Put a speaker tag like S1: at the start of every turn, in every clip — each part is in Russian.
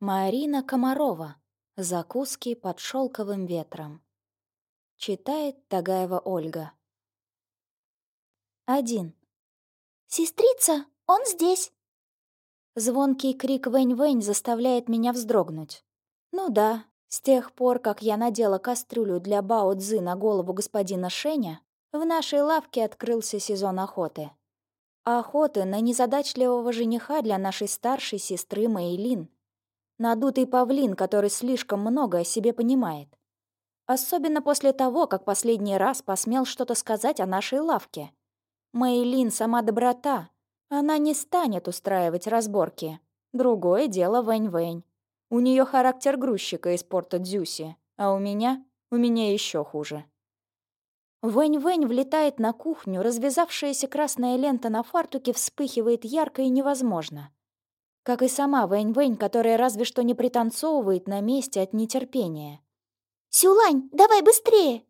S1: Марина Комарова. Закуски под шелковым ветром. Читает Тагаева Ольга. Один.
S2: «Сестрица, он здесь!»
S1: Звонкий крик «Вэнь-Вэнь» заставляет меня вздрогнуть. Ну да, с тех пор, как я надела кастрюлю для бао-дзы на голову господина Шеня, в нашей лавке открылся сезон охоты. Охоты на незадачливого жениха для нашей старшей сестры Мэйлин — Надутый павлин, который слишком много о себе понимает. Особенно после того, как последний раз посмел что-то сказать о нашей лавке. Мэйлин сама доброта. Она не станет устраивать разборки. Другое дело Вэнь-Вэнь. У нее характер грузчика из порта Дзюси, а у меня... у меня еще хуже. Вэнь-Вэнь влетает на кухню, развязавшаяся красная лента на фартуке вспыхивает ярко и невозможно. Как и сама Вэнь-Вэнь, которая разве что не пританцовывает на месте от нетерпения.
S2: «Сюлань, давай быстрее!»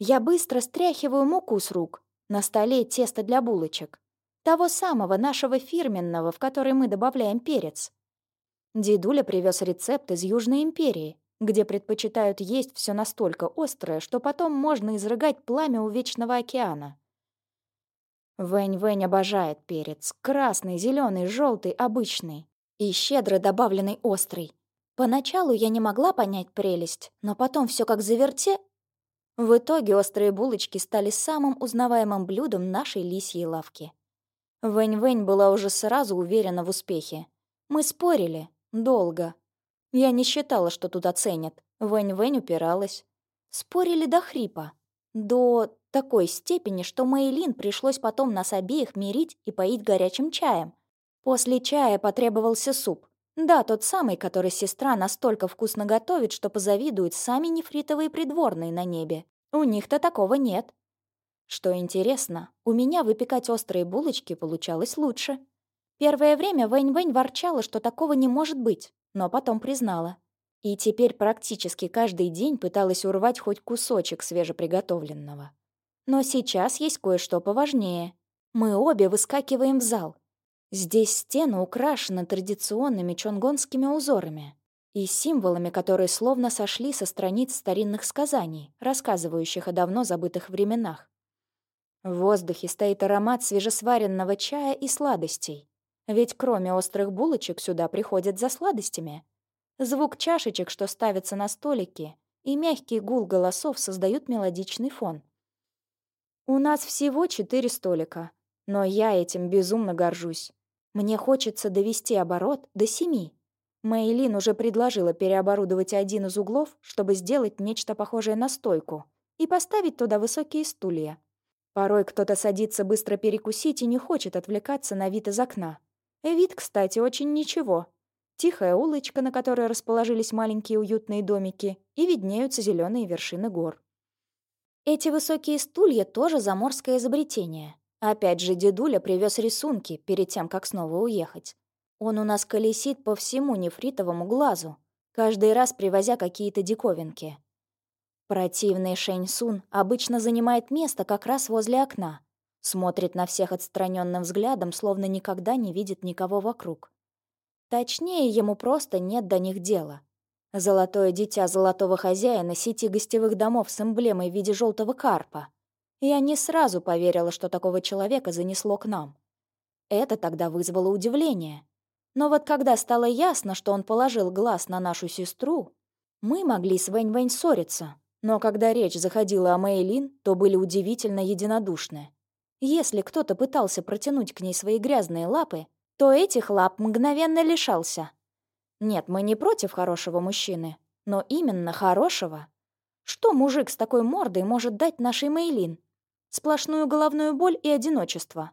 S1: Я быстро стряхиваю муку с рук. На столе тесто для булочек. Того самого нашего фирменного, в который мы добавляем перец. Дедуля привез рецепт из Южной империи, где предпочитают есть все настолько острое, что потом можно изрыгать пламя у Вечного океана. Вэнь-Вэнь обожает перец. Красный, зеленый, желтый, обычный. И щедро добавленный острый. Поначалу я не могла понять прелесть, но потом все как заверте. В итоге острые булочки стали самым узнаваемым блюдом нашей лисьей лавки. Вэнь-Вэнь была уже сразу уверена в успехе. Мы спорили. Долго. Я не считала, что тут оценят. Вэнь-Вэнь упиралась. Спорили до хрипа. До такой степени, что Мэйлин пришлось потом нас обеих мирить и поить горячим чаем. После чая потребовался суп. Да, тот самый, который сестра настолько вкусно готовит, что позавидуют сами нефритовые придворные на небе. У них-то такого нет. Что интересно, у меня выпекать острые булочки получалось лучше. Первое время Вэнь-Вэнь ворчала, что такого не может быть, но потом признала. И теперь практически каждый день пыталась урвать хоть кусочек свежеприготовленного. Но сейчас есть кое-что поважнее. Мы обе выскакиваем в зал. Здесь стены украшены традиционными чонгонскими узорами и символами, которые словно сошли со страниц старинных сказаний, рассказывающих о давно забытых временах. В воздухе стоит аромат свежесваренного чая и сладостей. Ведь кроме острых булочек сюда приходят за сладостями. Звук чашечек, что ставятся на столике, и мягкий гул голосов создают мелодичный фон. У нас всего четыре столика, но я этим безумно горжусь. Мне хочется довести оборот до семи. Мэйлин уже предложила переоборудовать один из углов, чтобы сделать нечто похожее на стойку, и поставить туда высокие стулья. Порой кто-то садится быстро перекусить и не хочет отвлекаться на вид из окна. Вид, кстати, очень ничего. Тихая улочка, на которой расположились маленькие уютные домики, и виднеются зеленые вершины гор. Эти высокие стулья тоже заморское изобретение. Опять же, дедуля привез рисунки перед тем, как снова уехать. Он у нас колесит по всему нефритовому глазу, каждый раз привозя какие-то диковинки. Противный Шэнь Сун обычно занимает место как раз возле окна, смотрит на всех отстраненным взглядом, словно никогда не видит никого вокруг. Точнее, ему просто нет до них дела — Золотое дитя золотого хозяина сети гостевых домов с эмблемой в виде желтого карпа. Я не сразу поверила, что такого человека занесло к нам. Это тогда вызвало удивление. Но вот когда стало ясно, что он положил глаз на нашу сестру, мы могли с Вэнь-Вэнь ссориться. Но когда речь заходила о Мэйлин, то были удивительно единодушны. Если кто-то пытался протянуть к ней свои грязные лапы, то этих лап мгновенно лишался — нет, мы не против хорошего мужчины, но именно хорошего. Что мужик с такой мордой может дать нашей Мейлин? Сплошную головную боль и одиночество.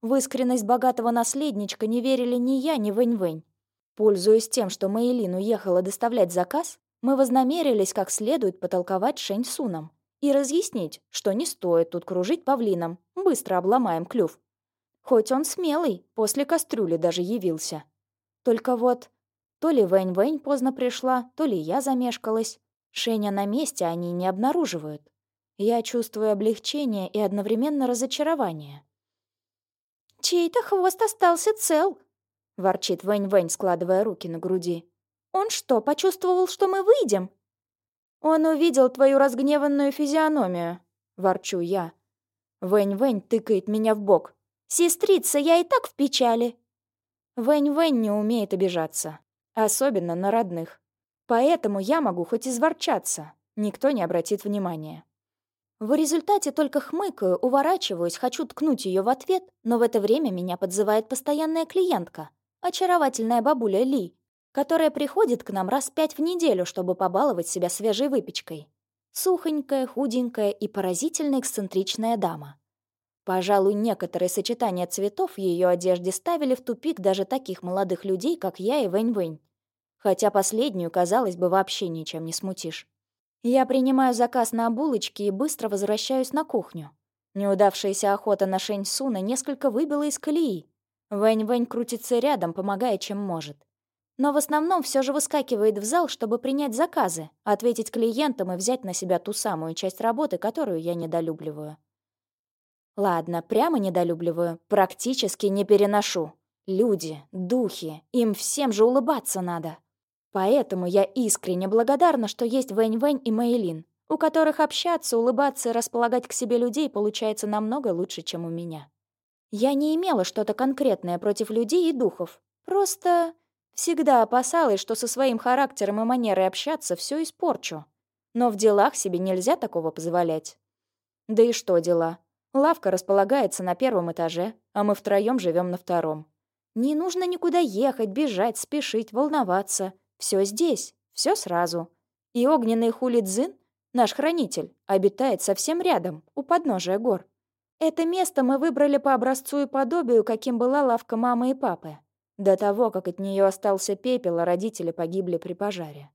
S1: В искренность богатого наследничка не верили ни я, ни Вэнь-Вэнь. Пользуясь тем, что Мейлин уехала доставлять заказ, мы вознамерились как следует потолковать Шэнь Суном и разъяснить, что не стоит тут кружить павлином, быстро обломаем клюв. Хоть он смелый, после кастрюли даже явился. Только вот то ли Вэнь-Вэнь поздно пришла, то ли я замешкалась. Шеня на месте они не обнаруживают. Я чувствую облегчение и одновременно разочарование.
S2: «Чей-то хвост остался цел», —
S1: ворчит Вэнь-Вэнь, складывая руки на груди. «Он что, почувствовал, что мы выйдем?» «Он увидел твою разгневанную физиономию», — ворчу я. Вэнь-Вэнь тыкает меня в бок. «Сестрица, я и так в печали!» Вэнь-Вэнь не умеет обижаться, особенно на родных. Поэтому я могу хоть изворчаться, никто не обратит внимания. В результате только хмыкаю, уворачиваюсь, хочу ткнуть ее в ответ, но в это время меня подзывает постоянная клиентка, очаровательная бабуля Ли, которая приходит к нам раз пять в неделю, чтобы побаловать себя свежей выпечкой. Сухонькая, худенькая и поразительно эксцентричная дама. Пожалуй, некоторые сочетания цветов в ее одежде ставили в тупик даже таких молодых людей, как я и Вэнь-Вэнь. Хотя последнюю, казалось бы, вообще ничем не смутишь. Я принимаю заказ на булочки и быстро возвращаюсь на кухню. Неудавшаяся охота на Шэнь Суна несколько выбила из колеи. Вэнь-Вэнь крутится рядом, помогая, чем может. Но в основном все же выскакивает в зал, чтобы принять заказы, ответить клиентам и взять на себя ту самую часть работы, которую я недолюбливаю. Ладно, прямо недолюбливаю, практически не переношу. Люди, духи, им всем же улыбаться надо. Поэтому я искренне благодарна, что есть Вэнь-Вэнь и Мэйлин, у которых общаться, улыбаться и располагать к себе людей получается намного лучше, чем у меня. Я не имела что-то конкретное против людей и духов. Просто всегда опасалась, что со своим характером и манерой общаться все испорчу. Но в делах себе нельзя такого позволять. Да и что дела? Лавка располагается на первом этаже, а мы втроем живем на втором. Не нужно никуда ехать, бежать, спешить, волноваться. Все здесь, все сразу. И огненный хулидзин, наш хранитель, обитает совсем рядом, у подножия гор. Это место мы выбрали по образцу и подобию, каким была лавка мамы и папы. До того, как от нее остался пепел, а родители погибли при пожаре.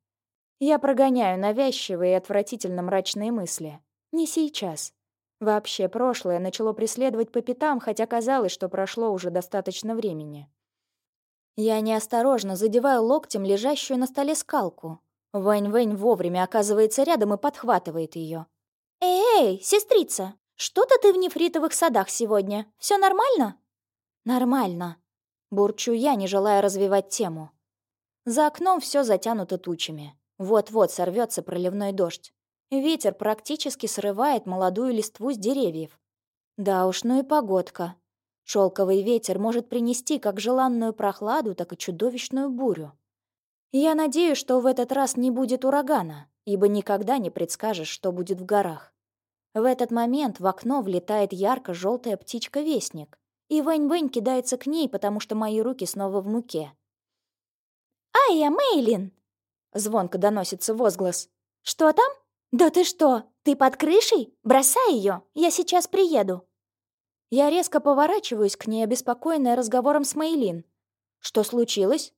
S1: Я прогоняю навязчивые и отвратительно мрачные мысли. Не сейчас. Вообще, прошлое начало преследовать по пятам, хотя казалось, что прошло уже достаточно времени. Я неосторожно задеваю локтем лежащую на столе скалку. Вэнь-Вэнь вовремя оказывается рядом и подхватывает ее.
S2: «Эй, сестрица, что-то ты в нефритовых садах сегодня. Все нормально?»
S1: «Нормально», — бурчу я, не желая развивать тему. За окном все затянуто тучами. Вот-вот сорвется проливной дождь. Ветер практически срывает молодую листву с деревьев. Да уж, ну и погодка. Шелковый ветер может принести как желанную прохладу, так и чудовищную бурю. Я надеюсь, что в этот раз не будет урагана, ибо никогда не предскажешь, что будет в горах. В этот момент в окно влетает ярко-желтая птичка-вестник, и Вэнь-Вэнь кидается к ней, потому что мои руки снова в муке.
S2: «Айя, Мейлин!»
S1: — звонко доносится возглас.
S2: «Что там? Да ты что, ты под крышей? Бросай ее, я сейчас приеду!»
S1: Я резко поворачиваюсь к ней, обеспокоенная разговором с Мейлин. «Что случилось?»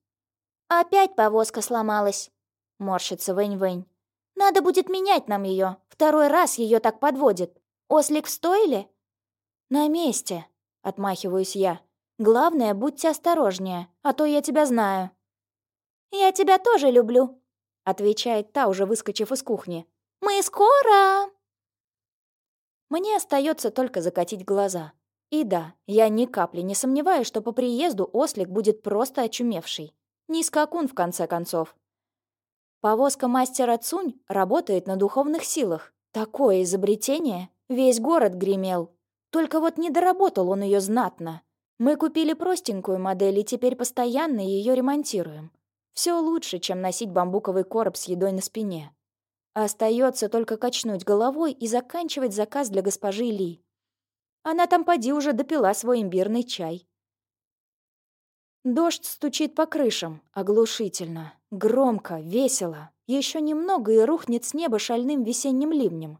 S2: «Опять повозка сломалась», — морщится Вэнь-Вэнь. «Надо будет менять нам ее. Второй раз ее так подводит. Ослик в стойле?»
S1: «На месте», — отмахиваюсь я. «Главное, будьте осторожнее, а то я тебя знаю».
S2: «Я тебя тоже люблю», —
S1: отвечает та, уже выскочив из кухни.
S2: «Мы скоро!»
S1: Мне остается только закатить глаза. И да, я ни капли не сомневаюсь, что по приезду ослик будет просто очумевший. Не скакун, в конце концов. Повозка мастера Цунь работает на духовных силах. Такое изобретение! Весь город гремел. Только вот не доработал он ее знатно. Мы купили простенькую модель и теперь постоянно ее ремонтируем. Все лучше, чем носить бамбуковый короб с едой на спине. Остается только качнуть головой и заканчивать заказ для госпожи Ли. Она там поди уже допила свой имбирный чай. Дождь стучит по крышам, оглушительно, громко, весело. Еще немного и рухнет с неба шальным весенним ливнем.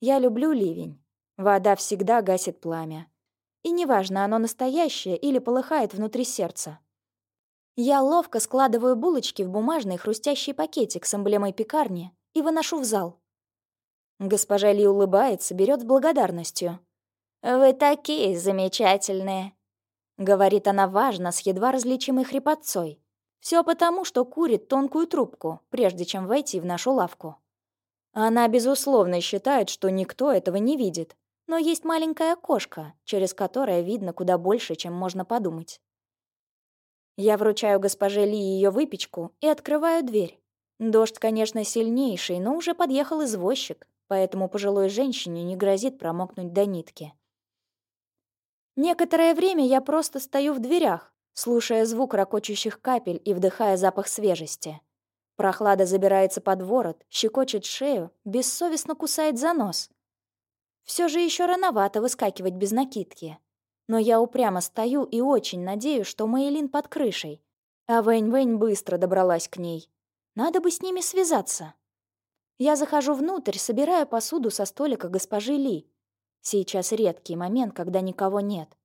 S1: Я люблю ливень. Вода всегда гасит пламя. И неважно, оно настоящее или полыхает внутри сердца. Я ловко складываю булочки в бумажный хрустящий пакетик с эмблемой пекарни и выношу в зал. Госпожа Ли улыбается, берет с благодарностью.
S2: «Вы такие замечательные!»
S1: Говорит она важно, с едва различимой хрипотцой. Все потому, что курит тонкую трубку, прежде чем войти в нашу лавку. Она, безусловно, считает, что никто этого не видит, но есть маленькое окошко, через которое видно куда больше, чем можно подумать. Я вручаю госпоже Ли ее выпечку и открываю дверь. Дождь, конечно, сильнейший, но уже подъехал извозчик, поэтому пожилой женщине не грозит промокнуть до нитки. Некоторое время я просто стою в дверях, слушая звук ракочущих капель и вдыхая запах свежести. Прохлада забирается под ворот, щекочет шею, бессовестно кусает за нос. Все же еще рановато выскакивать без накидки. Но я упрямо стою и очень надеюсь, что Мейлин под крышей. А Вэнь-Вэнь быстро добралась к ней. Надо бы с ними связаться. Я захожу внутрь, собираю посуду со столика госпожи Ли. Сейчас редкий момент, когда никого нет.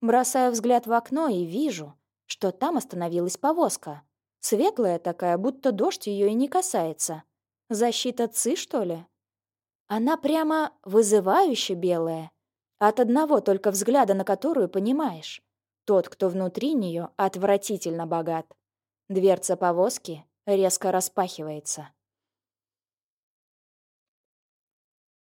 S1: Бросаю взгляд в окно и вижу, что там остановилась повозка. Светлая такая, будто дождь ее и не касается. Защита ЦИ, что ли? Она прямо вызывающе белая. От одного только взгляда на которую понимаешь. Тот, кто внутри нее, отвратительно богат. Дверца повозки резко распахивается.